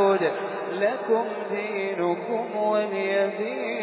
أعبد لكم دينكم ولي دين